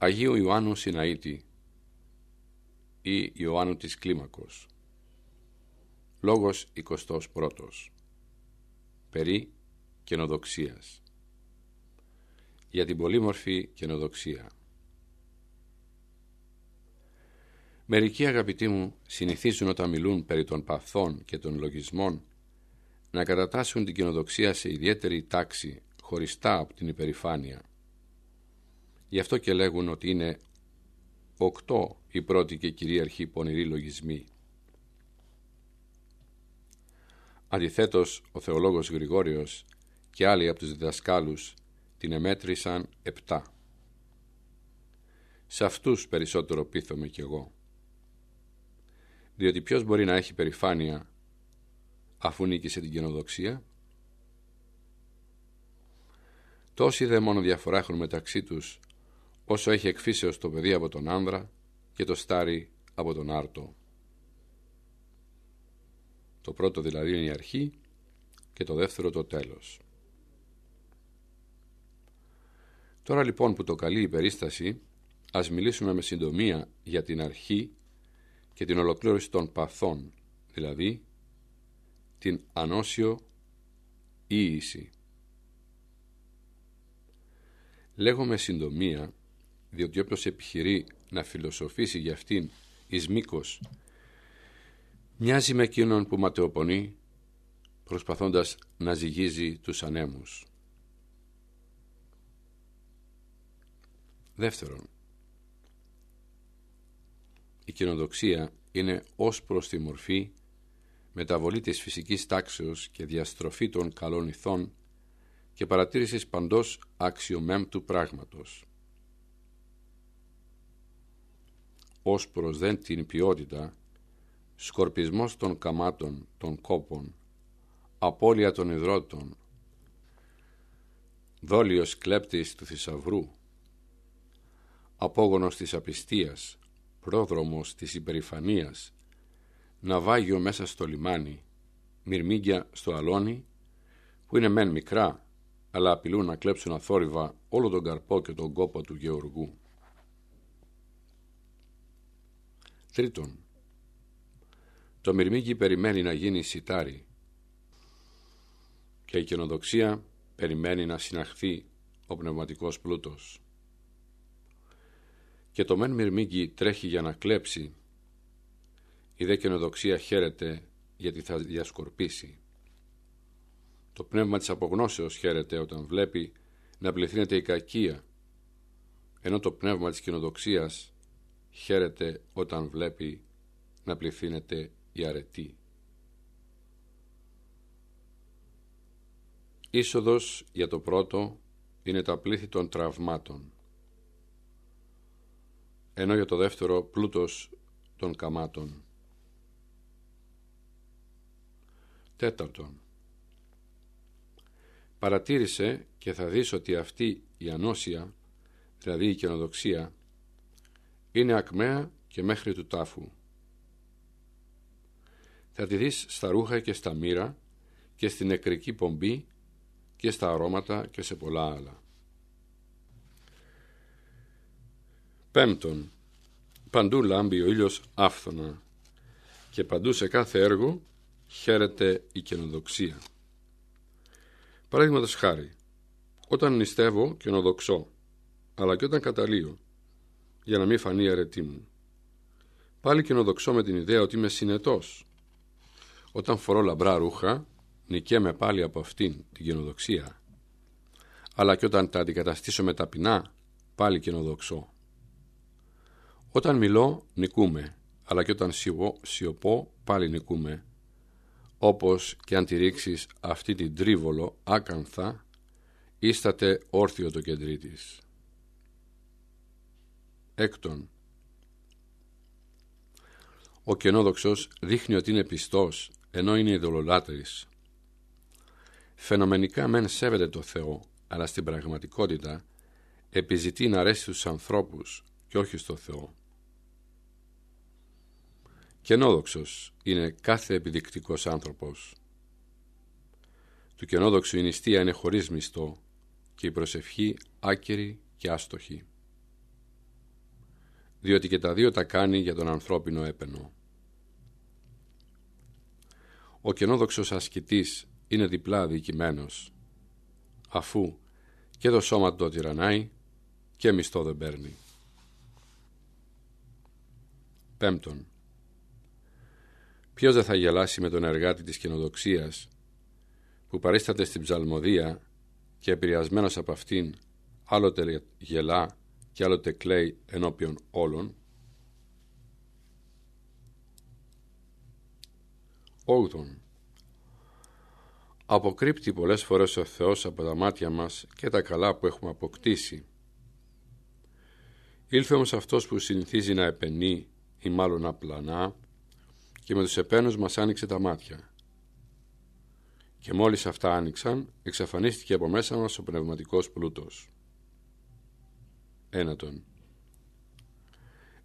Αγίου Ιωάννου Συναήτη ή Ιωάννου της Κλίμακος. Λόγος 21 Περί καινοδοξίας. Για την πολύμορφη καινοδοξία. Μερικοί αγαπητοί μου συνηθίζουν όταν μιλούν περί των παθών και των λογισμών να κατατάσσουν την καινοδοξία σε ιδιαίτερη τάξη χωριστά από την υπερηφάνεια Γι' αυτό και λέγουν ότι είναι οκτώ οι πρώτοι και κυρίαρχοι πονηροί λογισμοί. Αντιθέτως, ο θεολόγος Γρηγόριος και άλλοι από τους διδασκάλους την εμέτρησαν επτά. Σε αυτούς περισσότερο πείθομαι κι εγώ. Διότι ποιος μπορεί να έχει περηφάνεια αφού νίκησε την καινοδοξία; Τόσοι δε μόνο διαφορά έχουν μεταξύ τους όσο έχει εκφύσεως το παιδί από τον άνδρα και το στάρι από τον άρτο. Το πρώτο δηλαδή είναι η αρχή και το δεύτερο το τέλος. Τώρα λοιπόν που το καλεί η περίσταση, ας μιλήσουμε με συντομία για την αρχή και την ολοκλήρωση των παθών, δηλαδή την ανώσιο ίηση. Λέγω συντομία διότι όποιος επιχειρεί να φιλοσοφήσει για αυτήν εις μήκος, μοιάζει με εκείνον που ματαιοπονεί προσπαθώντας να ζυγίζει τους ανέμους. Δεύτερον, η κοινοδοξία είναι ως προς τη μορφή μεταβολή της φυσικής τάξεως και διαστροφή των καλών ηθών και παρατήρησης παντός αξιομέμπτου πράγματος. Ως προς δεν την ποιότητα, σκορπισμός των καμάτων, των κόπων, απώλεια των υδρότων, δόλιος κλέπτης του θησαυρού, απόγονος της απιστίας, πρόδρομος της υπερηφανίας, ναυάγιο μέσα στο λιμάνι, μυρμήγκια στο αλόνι, που είναι μεν μικρά, αλλά απειλούν να κλέψουν αθόρυβα όλο τον καρπό και τον κόπο του γεωργού. Τρίτον, το μυρμήγκι περιμένει να γίνει σιτάρι και η καινοδοξία περιμένει να συναχθεί ο πνευματικός πλούτος. Και το μεν μυρμήγκι τρέχει για να κλέψει, η δε καινοδοξία χαίρεται γιατί θα διασκορπίσει. Το πνεύμα της απογνώσεως χαίρεται όταν βλέπει να πληθύνεται η κακία, ενώ το πνεύμα της καινοδοξίας χαίρεται όταν βλέπει να πληθύνεται η αρετή. Είσοδος για το πρώτο είναι τα πλήθη των τραυμάτων, ενώ για το δεύτερο πλούτος των καμάτων. Τέταρτον, παρατήρησε και θα δεις ότι αυτή η ανώσια, δηλαδή η καινοδοξία, είναι ακμαία και μέχρι του τάφου. Θα τη δεις στα ρούχα και στα μοίρα και στην νεκρική πομπή και στα αρώματα και σε πολλά άλλα. Πέμπτον, παντού λάμπει ο ήλιος άφθονα και παντού σε κάθε έργο χαίρεται η καινοδοξία. Παραδείγματος χάρη, όταν νηστεύω καινοδοξώ, αλλά και όταν καταλύω, για να μην φανεί η αρετή μου. Πάλι κοινοδοξώ με την ιδέα ότι είμαι συνετός. Όταν φορώ λαμπρά ρούχα, νικέμαι πάλι από αυτήν την κοινοδοξία. Αλλά και όταν τα αντικαταστήσω με ταπεινά, πάλι κοινοδοξώ. Όταν μιλώ, νικούμε, αλλά και όταν σιωπώ, πάλι νικούμε. Όπως και αν τη ρίξεις αυτή την τρίβολο άκανθα, ίσταται όρθιο το κεντρί της. Έκτον, ο κενόδοξος δείχνει ότι είναι πιστός, ενώ είναι ειδωλολάτρης. Φαινομενικά μεν σέβεται το Θεό, αλλά στην πραγματικότητα επιζητεί να αρέσει στους ανθρώπους και όχι στο Θεό. Κενόδοξος είναι κάθε επιδεικτικός άνθρωπος. Του κενόδοξου η νηστεία είναι χωρίς μισθό και η προσευχή άκερη και άστοχη. Διότι και τα δύο τα κάνει για τον ανθρώπινο έπαινο. Ο κενόδοξος ασκητής είναι διπλά αδικημένος, αφού και το σώμα το τυραννάει και μισθό δεν παίρνει. Πέμπτον, ποιος δεν θα γελάσει με τον εργάτη της καινοδοξίας που παρίσταται στην ψαλμοδία και επηρεασμένος από αυτήν άλλοτε γελά και άλλοτε κλαίει ενώπιον όλων. Όγδον. Αποκρύπτει πολλές φορές ο Θεός από τα μάτια μας και τα καλά που έχουμε αποκτήσει. Ήλθε όμως αυτός που συνηθίζει να επενεί ή μάλλον να πλανά και με τους επένους μας άνοιξε τα μάτια. Και μόλις αυτά άνοιξαν, εξαφανίστηκε από μέσα μας ο πνευματικός πλούτος. Ένατον.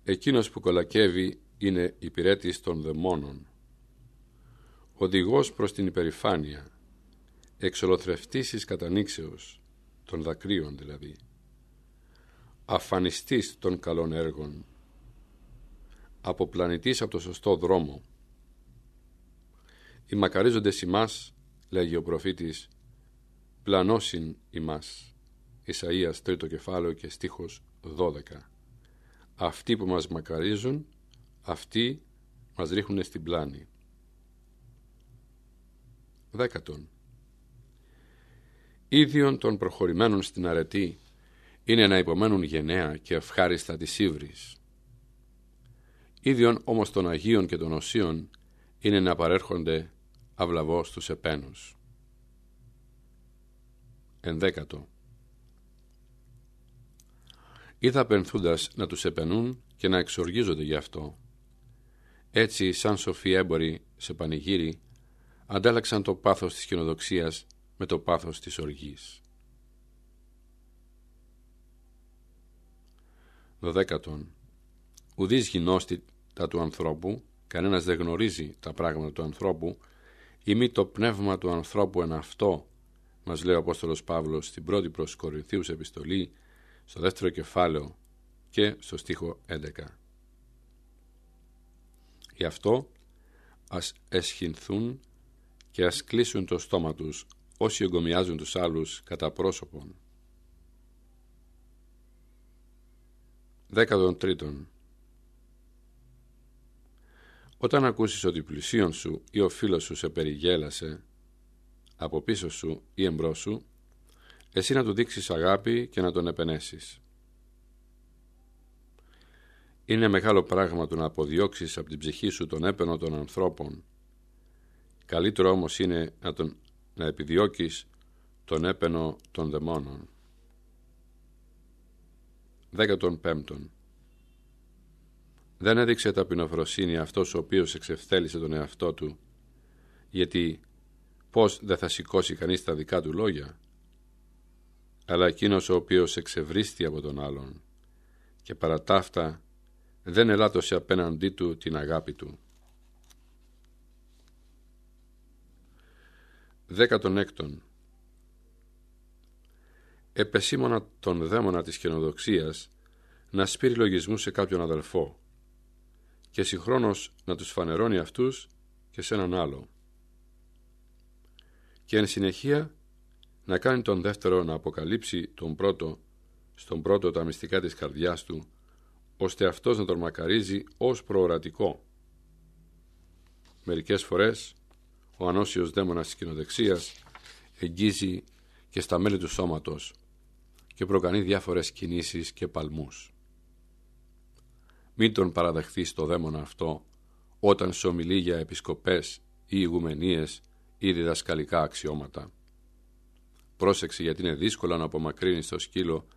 Εκείνος που κολακεύει είναι υπηρέτης των δαιμόνων. Οδηγός προς την υπερηφάνεια, εξολοθρευτήσεις κατανήξεως, των δακρύων δηλαδή. Αφανιστής των καλών έργων. Αποπλανητής από το σωστό δρόμο. Οι μακαρίζοντες ημάς, λέγει ο προφήτης, πλανώσιν ημάς. Ισαΐας τρίτο κεφάλαιο και στίχος 12. Αυτοί που μας μακαρίζουν, αυτοί μας ρίχνουν στην πλάνη. Δέκατον. Ίδιον των προχωρημένων στην αρετή είναι να υπομένουν γενναία και ευχάριστα της ύβρης. Ίδιον όμως των Αγίων και των Οσίων είναι να παρέρχονται αυλαβώς τους επένους. Ενδέκατο είδα πενθούντας να τους επενούν και να εξοργίζονται γι' αυτό. Έτσι, σαν σοφοί έμποροι σε πανηγύρι, αντάλλαξαν το πάθος της κοινοδοξίας με το πάθος της οργής. Δωδέκατον. Ουδής γινώστη τα του ανθρώπου, κανένας δεν γνωρίζει τα πράγματα του ανθρώπου, ή μη το πνεύμα του ανθρώπου εν αυτό, μας λέει ο Απόστολος Παύλος στην πρώτη προς Κορινθίους επιστολή, στο δεύτερο κεφάλαιο και στο στίχο 11. Γι' αυτό ας εσχυνθούν και ας κλείσουν το στόμα τους όσοι εγκομιάζουν τους άλλους κατά πρόσωπον. Δέκατον τρίτον Όταν ακούσεις ότι πλησίον σου ή ο φίλος σου σε περιγέλασε από πίσω σου ή εμπρός σου εσύ να του δείξεις αγάπη και να τον επενέσεις. Είναι μεγάλο πράγμα το να αποδιώξεις από την ψυχή σου τον έπαινο των ανθρώπων. Καλύτερο όμως είναι να, τον, να επιδιώκεις τον έπαινο των δαιμόνων. Δέκατον πέμπτον. Δεν έδειξε ταπεινοφροσύνη αυτός ο οποίος εξευθέλισε τον εαυτό του, γιατί πώς δεν θα σηκώσει κανείς τα δικά του λόγια αλλά εκείνος ο οποίος εξευρίστη από τον άλλον και παρά τα αυτά δεν ελάττωσε απέναντί του την αγάπη του. Δέκατον έκτον Επεσήμωνα τον δαίμονα της καινοδοξίας να σπείρει λογισμού σε κάποιον αδελφό και συγχρόνως να τους φανερώνει αυτούς και σε έναν άλλο. Και εν συνεχεία να κάνει τον δεύτερο να αποκαλύψει τον πρώτο στον πρώτο τα μυστικά της καρδιάς του, ώστε αυτός να τον μακαρίζει ως προορατικό. Μερικές φορές ο ανώσιος δαίμονας της κοινοδεξίας εγγίζει και στα μέλη του σώματος και προκανεί διάφορες κινήσεις και παλμούς. Μην τον παραδεχθείς το δαίμονα αυτό όταν σου ομιλεί για επισκοπές ή ηγουμενίες ή διδασκαλικά αξιώματα. Πρόσεξε γιατί είναι δύσκολο να απομακρύνεις το σκύλο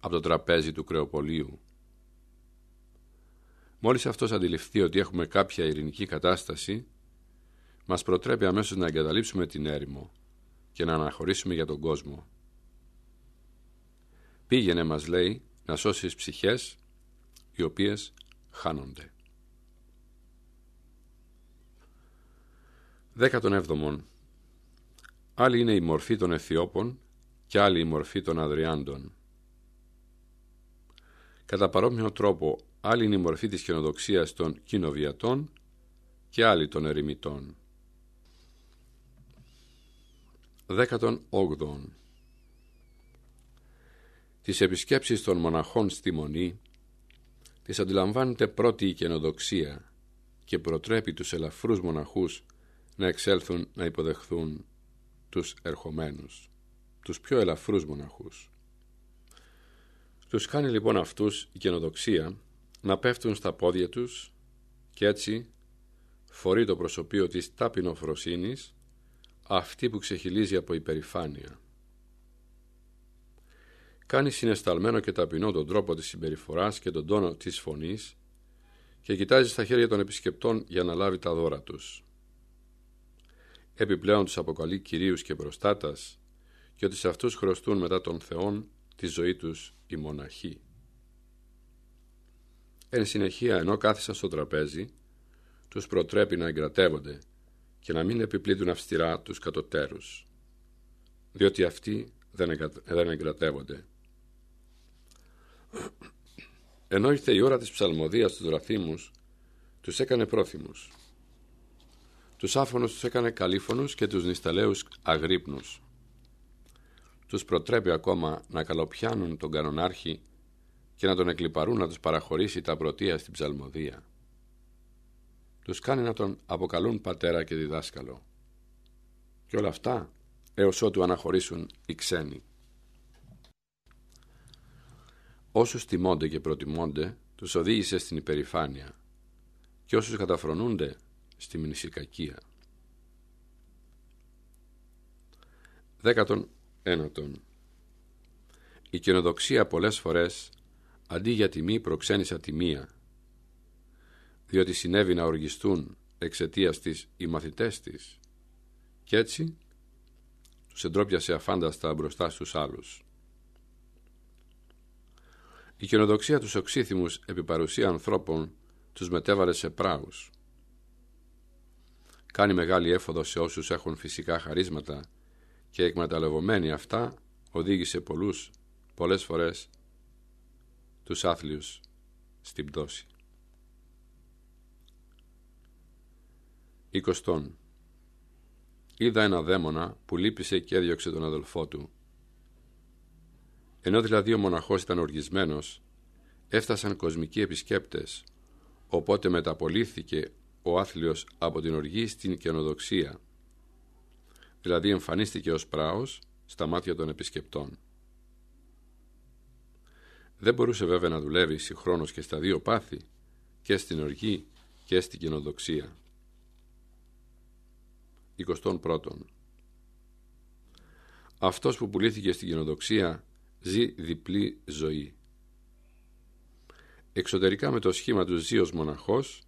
από το τραπέζι του κρεοπολίου. Μόλις αυτός αντιληφθεί ότι έχουμε κάποια ειρηνική κατάσταση, μας προτρέπει αμέσως να εγκαταλείψουμε την έρημο και να αναχωρήσουμε για τον κόσμο. Πήγαινε, μας λέει, να σώσεις ψυχές οι οποίες χάνονται. Δέκατον έβδομον Άλλη είναι η μορφή των Αιθιώπων και άλλη η μορφή των Αδριάντων. Κατά παρόμοιο τρόπο άλλη είναι η μορφή της χιονοδοξίας των κοινοβιατών και άλλη των ερημητών. 18. Τις επισκέψεις των μοναχών στη Μονή τις αντιλαμβάνεται πρώτη η καινοδοξία και προτρέπει τους ελαφρούς μοναχούς να εξέλθουν να υποδεχθούν τους ερχομένους, τους πιο ελαφρούς μοναχούς. Τους κάνει λοιπόν αυτούς η καινοδοξία να πέφτουν στα πόδια τους και έτσι φορεί το προσωπείο της ταπεινοφροσύνης αυτή που ξεχυλίζει από υπερηφάνεια. Κάνει συνεσταλμένο και ταπεινό τον τρόπο της συμπεριφοράς και τον τόνο της φωνής και κοιτάζει στα χέρια των επισκεπτών για να λάβει τα δώρα τους. Επιπλέον τους αποκαλεί κυρίους και προστάτας και ότι σε αυτούς χρωστούν μετά των Θεών τη ζωή τους οι μοναχοί. Εν συνεχεία ενώ κάθισαν στο τραπέζι τους προτρέπει να εγκρατεύονται και να μην επιπλήττουν αυστηρά τους κατωτέρους, διότι αυτοί δεν εγκρατεύονται. Ενώ ήρθε η ώρα της ψαλμοδίας του δραθήμους, τους έκανε πρόθυμους. Τους άφωνους τους έκανε καλήφωνους και τους νησταλαίους αγρύπνους. Τους προτρέπει ακόμα να καλοπιάνουν τον κανονάρχη και να τον εκλυπαρούν να τους παραχωρήσει τα πρωτεία στην ψαλμοδία τους κάνει να τον αποκαλούν πατέρα και διδάσκαλο. Και όλα αυτά έως ότου αναχωρήσουν οι ξένοι. Όσους τιμώνται και προτιμώνται, τους οδήγησε στην υπερηφάνεια και όσους καταφρονούνται στη μνησικακία. Δέκατον ένατον. Η καινοδοξία πολλές φορές αντί για τιμή προξένησε τιμία διότι συνέβη να οργιστούν εξαιτίας της οι μαθητές της και έτσι τους εντρόπιασε αφάνταστα μπροστά στους άλλους. Η κοινοδοξία τους οξύθυμους επί παρουσία ανθρώπων τους μετέβαλε σε πράους. Κάνει μεγάλη έφοδο σε όσους έχουν φυσικά χαρίσματα και εκμεταλλευομένοι αυτά οδήγησε πολλούς, πολλές φορές, τους άθλιους στην πτώση. Εικοστόν. Είδα ένα δαίμονα που λύπησε και έδιωξε τον αδελφό του. Ενώ δηλαδή ο μοναχός ήταν οργισμένος, έφτασαν κοσμικοί επισκέπτες, οπότε μεταπολύθηκε ο άθλιος από την οργή στην καινοδοξία, δηλαδή εμφανίστηκε ως πράος στα μάτια των επισκεπτών. Δεν μπορούσε βέβαια να δουλεύει συγχρόνως και στα δύο πάθη, και στην οργή και στην καινοδοξία. 21. Αυτός που πουλήθηκε στην κοινοδοξία ζει διπλή ζωή. Εξωτερικά με το σχήμα του ζει ως μοναχός,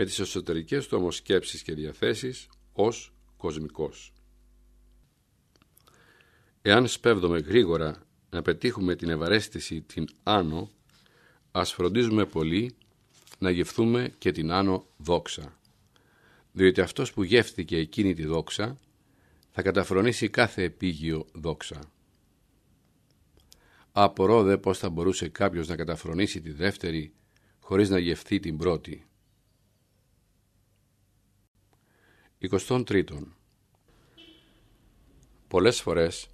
με τις εσωτερικές του όμως σκέψεις και διαθέσεις ως κοσμικός. Εάν σπέβδομαι γρήγορα να πετύχουμε την ευαρέστηση την άνω, ας φροντίζουμε πολύ να γευθούμε και την άνω δόξα διότι αυτός που γεύθηκε εκείνη τη δόξα θα καταφρονήσει κάθε επίγειο δόξα. Απορώ δε πώς θα μπορούσε κάποιος να καταφρονήσει τη δεύτερη χωρίς να γευθεί την πρώτη. 23. Πολλές φορές,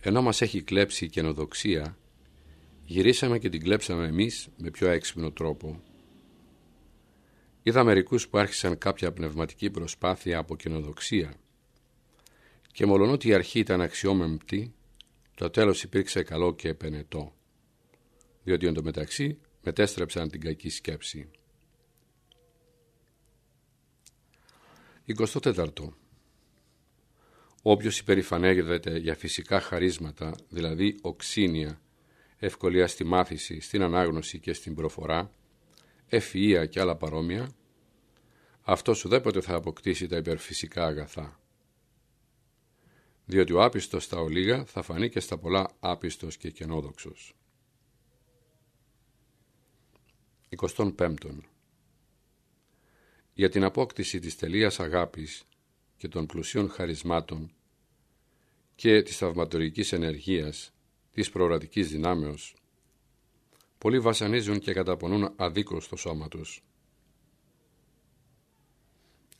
ενώ μας έχει κλέψει η καινοδοξία, γυρίσαμε και την κλέψαμε εμείς με πιο έξυπνο τρόπο. Είδα μερικούς που άρχισαν κάποια πνευματική προσπάθεια από κοινοδοξία και μολονότι η αρχή ήταν αξιόμεμπτη, το τέλος υπήρξε καλό και επενετό, διότι εντωμεταξύ μετέστρεψαν την κακή σκέψη. 24. Όποιος υπερηφανέγεται για φυσικά χαρίσματα, δηλαδή οξύνια, ευκολία στη μάθηση, στην ανάγνωση και στην προφορά, ευφυΐα και άλλα παρόμοια, αυτός ουδέποτε θα αποκτήσει τα υπερφυσικά αγαθά. Διότι ο άπιστος στα ολίγα θα φανεί και στα πολλά άπιστος και κενόδοξος. 25. Για την απόκτηση της τελείας αγάπης και των πλουσίων χαρισμάτων και της θαυματουργικής ενεργείας της προορατικής δυνάμεως πολλοί βασανίζουν και καταπονούν αδίκως το σώμα τους.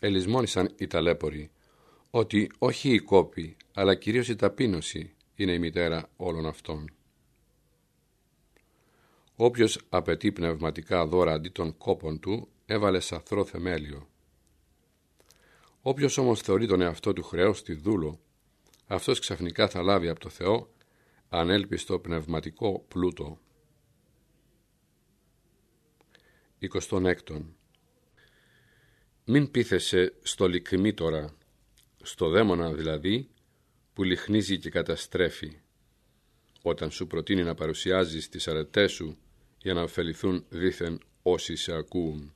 Ελισμόνησαν οι ταλέποροι ότι όχι η κόπη, αλλά κυρίως η ταπείνωση είναι η μητέρα όλων αυτών. Όποιος απαιτεί πνευματικά δώρα αντί των κόπων του, έβαλε σαθρό θεμέλιο. Όποιος όμως θεωρεί τον εαυτό του χρέος στη δούλο, αυτός ξαφνικά θα λάβει από το Θεό ανέλπιστο πνευματικό πλούτο. 26. Μην πείθεσαι στο λικριμήτορα, στο δαίμονα δηλαδή, που λιχνίζει και καταστρέφει, όταν σου προτείνει να παρουσιάζεις τις αρετές σου για να ωφεληθούν δήθεν όσοι σε ακούουν.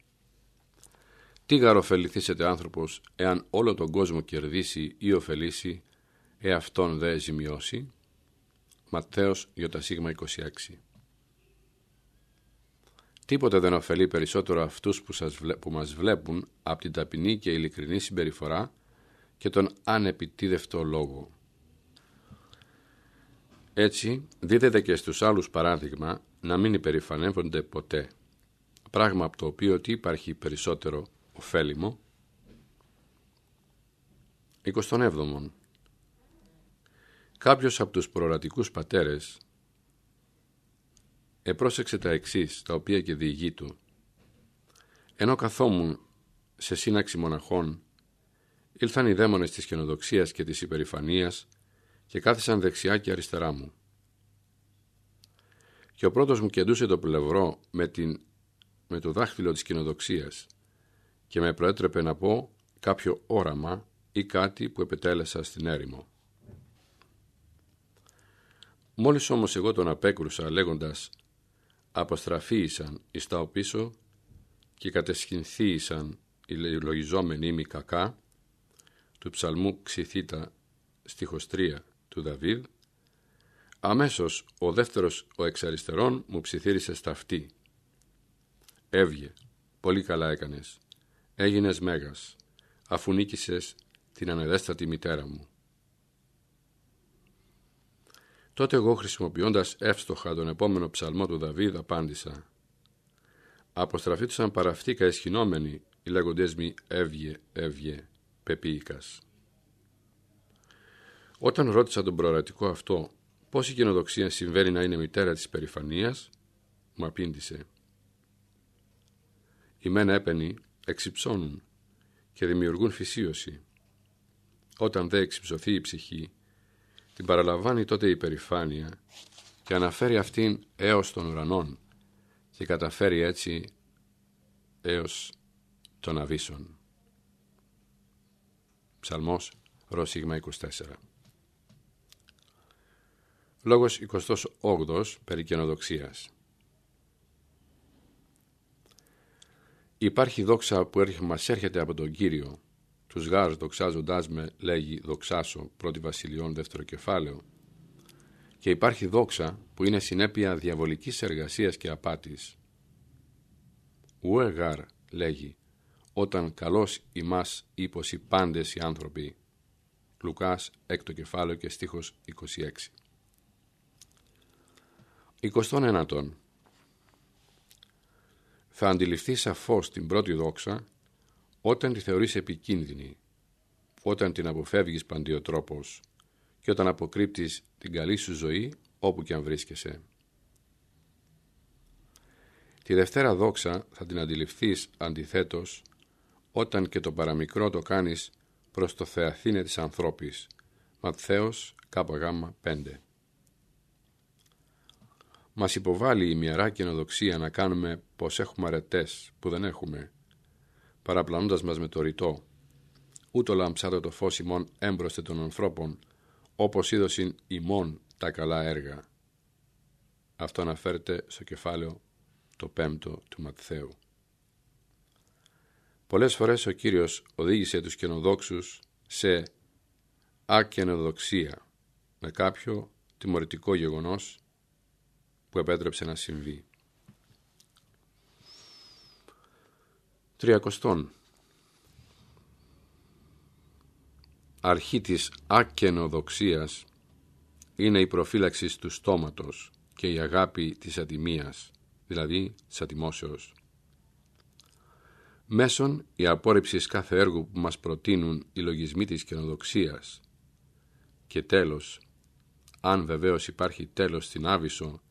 Τι γαροφεληθήσετε άνθρωπος εάν όλο τον κόσμο κερδίσει ή ωφελήσει, εαυτόν δε ζημιώσει; Ματθαίος σίγμα 26 Τίποτε δεν ωφελεί περισσότερο αυτούς που, σας, που μας βλέπουν από την ταπεινή και ειλικρινή συμπεριφορά και τον ανεπιτίδευτο λόγο. Έτσι, δίδεται και στους άλλους παράδειγμα να μην υπερηφανεύονται ποτέ, πράγμα από το οποίο τι υπάρχει περισσότερο ωφέλιμο. 27. Κάποιος από τους προορατικούς πατέρες επρόσεξε τα εξής, τα οποία και διηγεί του. Ενώ καθόμουν σε σύναξη μοναχών, ήλθαν οι δαίμονες της καινοδοξίας και της υπερηφανίας και κάθισαν δεξιά και αριστερά μου. Και ο πρώτος μου κεντούσε το πλευρό με, την, με το δάχτυλο της κοινοδοξίας και με προέτρεπε να πω κάποιο όραμα ή κάτι που επετέλεσα στην έρημο. Μόλις όμως εγώ τον απέκρουσα λέγοντας «αποστραφίησαν εις τα οπίσω και κατεσχυνθίησαν οι λογιζόμενοι μη κακά» του ψαλμού Ξηθήτα στίχος 3 του Δαβίδ, αμέσως ο δεύτερος ο εξαριστερών μου ψιθύρισε στα αυτή. Έβγε, πολύ καλά έκανες, έγινες μέγας, αφού νίκησες την ανεδέστατη μητέρα μου. Τότε εγώ χρησιμοποιώντας εύστοχα τον επόμενο ψαλμό του Δαβίδ απάντησα «Αποστραφήτουσαν παραυτήκα εσχυνόμενοι οι λέγοντές μη έβγε, έβγε, πεποίηκας». Όταν ρώτησα τον προορατικό αυτό πώς η κοινοδοξία συμβαίνει να είναι μητέρα της περηφανίας, μου απήντησε «Οι μένα έπαινοι εξυψώνουν και δημιουργούν φυσίωση. Όταν δε εξυψωθεί η ψυχή, την παραλαμβάνει τότε η περηφάνεια και αναφέρει αυτήν έως των ουρανών και καταφέρει έτσι έως των αβύσων. Ψαλμός Ρωσίγμα 24 Λόγος 28 περί καινοδοξίας Υπάρχει δόξα που μας έρχεται από τον Κύριο. Τους γάρ δοξάζοντάς με λέγει δοξάσω πρώτη βασιλειών δεύτερο κεφάλαιο. Και υπάρχει δόξα που είναι συνέπεια διαβολικής εργασίας και απάτης. Ουε γάρ λέγει όταν καλός ημάς ύπος πάντες οι άνθρωποι. Λουκάς έκτο κεφάλαιο και στίχος 26. 29. Θα αντιληφθεί σαφώς την πρώτη δόξα όταν τη θεωρείς επικίνδυνη, όταν την αποφεύγεις παντιοτρόπως και όταν αποκρύπτεις την καλή σου ζωή όπου και αν βρίσκεσαι. Τη Δευτέρα δόξα θα την αντιληφθείς αντιθέτως όταν και το παραμικρό το κάνεις προς το Θεαθήνε της ανθρώπης. Ματθαίος ΚΓ 5 μας υποβάλλει η μοιαρά καινοδοξία να κάνουμε πως έχουμε αρετές που δεν έχουμε, παραπλανώντας μας με το ρητό. Ούτω λαμψάτο το φως ημών έμπροστε των ανθρώπων, όπως είδωσιν ημών τα καλά έργα. Αυτό αναφέρεται στο κεφάλαιο το πέμπτο του Ματθαίου. Πολλές φορές ο Κύριος οδήγησε τους καινοδόξους σε ακαινοδοξία με κάποιο τιμωρητικό γεγονός που επέτρεψε να συμβεί. Τριακοστόν. Αρχή της ακενοδοξίας είναι η προφύλαξη του στόματος και η αγάπη της ατιμίας δηλαδή της ατιμώσεως. Μέσον η απόρριψη κάθε έργου που μας προτείνουν οι λογισμοί της καινοδοξίας και τέλος, αν βεβαίως υπάρχει τέλος στην Άβυσσο,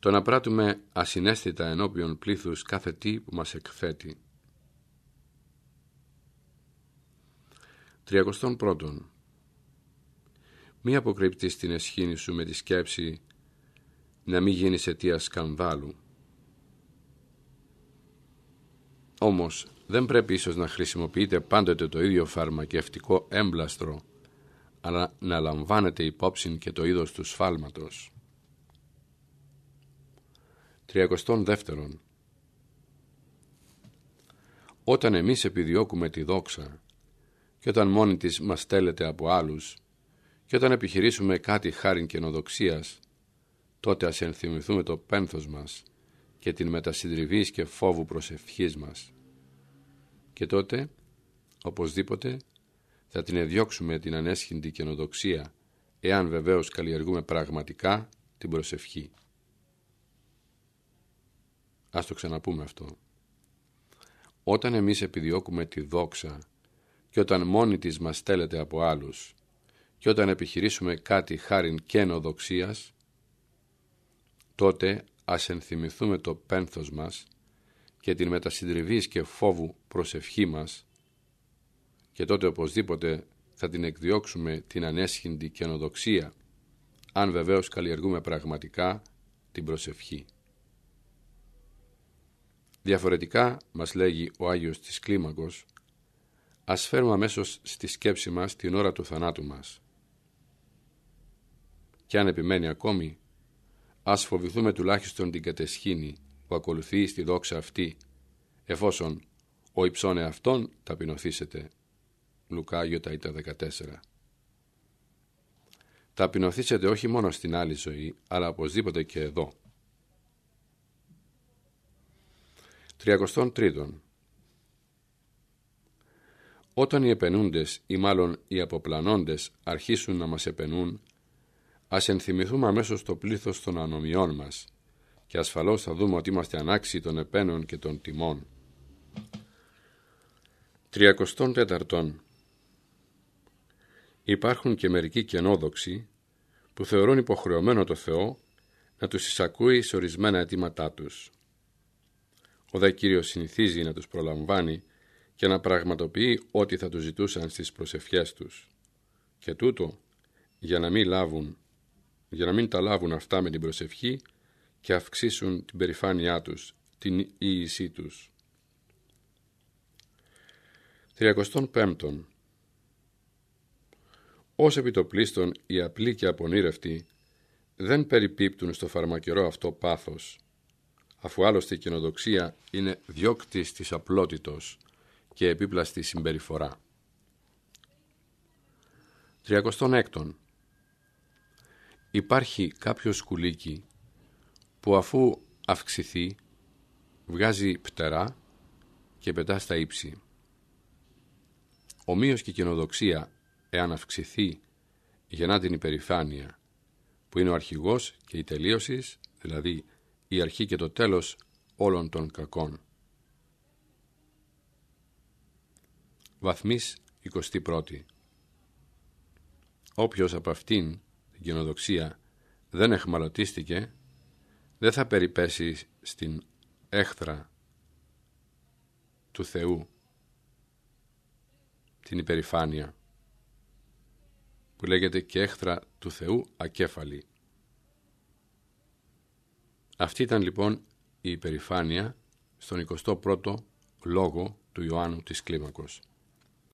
το να πράττουμε ασυναίσθητα ενώπιον πλήθους κάθε τι που μας εκθέτει. 31. Μη αποκρύπτεις την εσχήνη σου με τη σκέψη να μην γίνεις αιτίας σκανδάλου. Όμως δεν πρέπει ίσως να χρησιμοποιείτε πάντοτε το ίδιο φαρμακευτικό έμπλαστρο αλλά να λαμβάνετε υπόψη και το είδος του σφάλματος. 32. Όταν εμείς επιδιώκουμε τη δόξα και όταν μόνη της μας στέλνεται από άλλους και όταν επιχειρήσουμε κάτι χάριν καινοδοξίας, τότε ας ενθυμηθούμε το πένθος μας και την μετασυντριβής και φόβου προσευχής μας. Και τότε, οπωσδήποτε, θα την εδιώξουμε την ανέσχυντη καινοδοξία, εάν βεβαίως καλλιεργούμε πραγματικά την προσευχή. Ας το ξαναπούμε αυτό. Όταν εμείς επιδιώκουμε τη δόξα και όταν μόνη της μας στέλνεται από άλλους και όταν επιχειρήσουμε κάτι χάριν καινοδοξίας, τότε ας ενθυμηθούμε το πένθος μας και την μετασυντριβής και φόβου προσευχή μας και τότε οπωσδήποτε θα την εκδιώξουμε την ανέσχυντη καινοδοξία αν βεβαίως καλλιεργούμε πραγματικά την προσευχή. Διαφορετικά, μας λέγει ο Άγιος της Κλίμακος, ας φέρουμε αμέσως στη σκέψη μας την ώρα του θανάτου μας. Και αν επιμένει ακόμη, ας φοβηθούμε τουλάχιστον την κατεσχήνη που ακολουθεί στη δόξα αυτή, εφόσον ο υψώνε αυτόν ταπεινωθήσετε. Λουκά Ιωταΐτα 14 Ταπεινωθήσετε όχι μόνο στην άλλη ζωή, αλλά οπωσδήποτε και εδώ. 33. Όταν οι επενούντες ή μάλλον οι αποπλανώντες αρχίσουν να μας επενούν, ας ενθυμηθούμε αμέσως το πλήθος των ανομιών μας και ασφαλώς θα δούμε ότι είμαστε ανάξιοι των επένων και των τιμών. 34. Υπάρχουν και μερικοί κενόδοξοι που θεωρούν υποχρεωμένο το Θεό να τους εισακούει σε ορισμένα αιτήματά τους. Ο δε Κύριος συνηθίζει να τους προλαμβάνει και να πραγματοποιεί ό,τι θα τους ζητούσαν στις προσευχές τους. Και τούτο για να μην λάβουν, για να μην τα λάβουν αυτά με την προσευχή και αυξήσουν την περηφάνειά τους, την ίησή τους. 35. Ως επιτοπλίστων οι απλοί και απονήρευτοι δεν περιπίπτουν στο φαρμακερό αυτό πάθος, αφού άλλωστε η κοινοδοξία είναι διώκτης της απλότητος και επίπλαστη συμπεριφορά. 36. Υπάρχει κάποιο σκουλίκι που αφού αυξηθεί βγάζει πτερά και πετά στα ύψη. Ομοίως και η κοινοδοξία, εάν αυξηθεί, γεννά την υπερηφάνεια, που είναι ο αρχηγός και η τελείωσης, δηλαδή η αρχή και το τέλος όλων των κακών. Βαθμής 21. Όποιος από αυτήν την κοινοδοξία δεν εχμαλωτίστηκε, δεν θα περιπέσει στην έχθρα του Θεού, την υπερηφάνεια, που λέγεται και έχθρα του Θεού ακέφαλη. Αυτή ήταν λοιπόν η υπερηφάνεια στον 21ο λόγο του Ιωάννου της Κλίμακος.